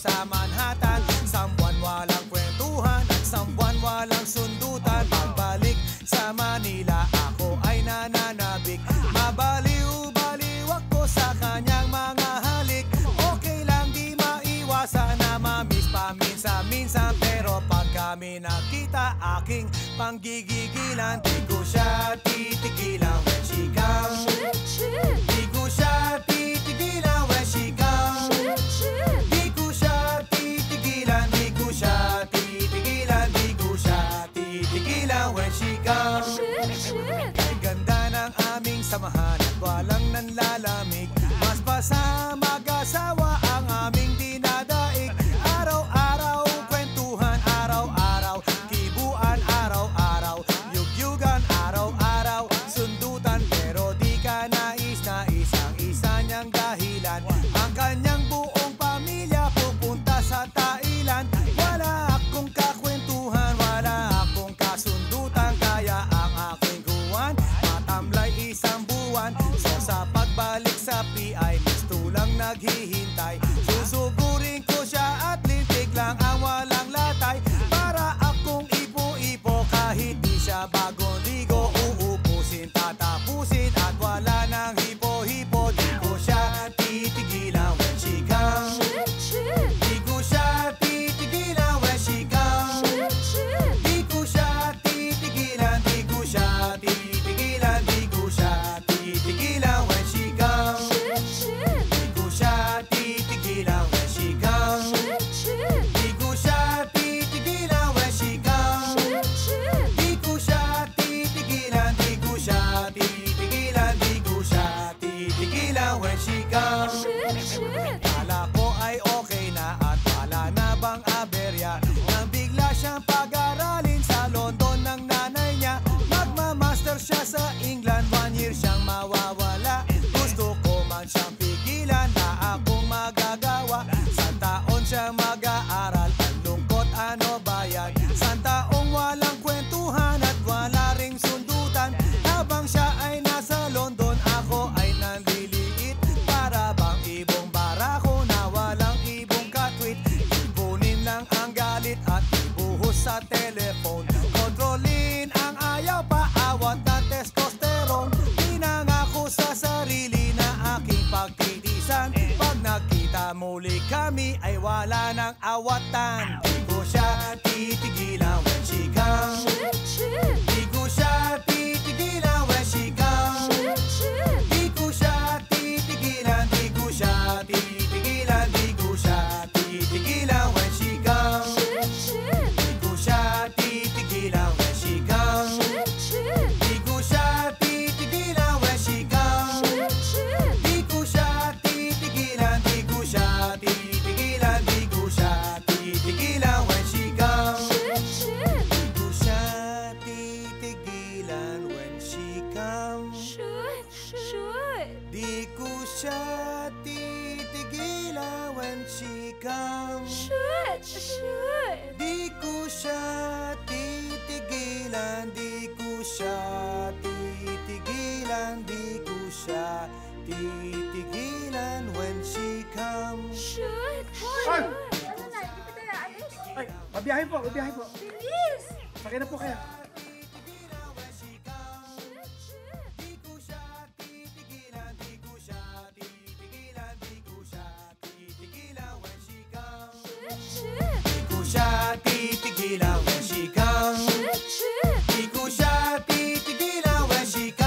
sa Manhattan. Isang buwan walang kwentuhan At isang buwan walang sundutan. Pagbalik sa Manila Ako ay nananabik. Mabaliw-baliw ako sa kanyang mga halik. Okay lang di maiwasan Na mamiss pa minsan-minsan. Pero pag kami nakita Aking panggigigilan Di ko siya titigilan. When she comes Di ko siya titigilan. When samahan puso sa pagbalik sa PI Gusto lang naghihintay. Susugurin ko siya at lintik lang ang walang latay. Para akong ipo-ipo kahit di siya bago. telephone. Kontrolin ang ayaw paawat ng testosterone. Pinangako sa sarili na aking pagtitisan Pag nakita muli kami ay wala ng awatan. Di ko siya titigilan when she comes. Di ko siya titigilan when she comes. natitigilawan chikang Shoot! Shoot! Di ko siya titigilan Di ko siya titigilan Di ko siya titigilan When she comes Shoot! Shoot! Ay! Pabiyahin po! Pabiyahin po! Bilis! Sakay na po kayo! 一两五西岗，屁股下底的两万西岗。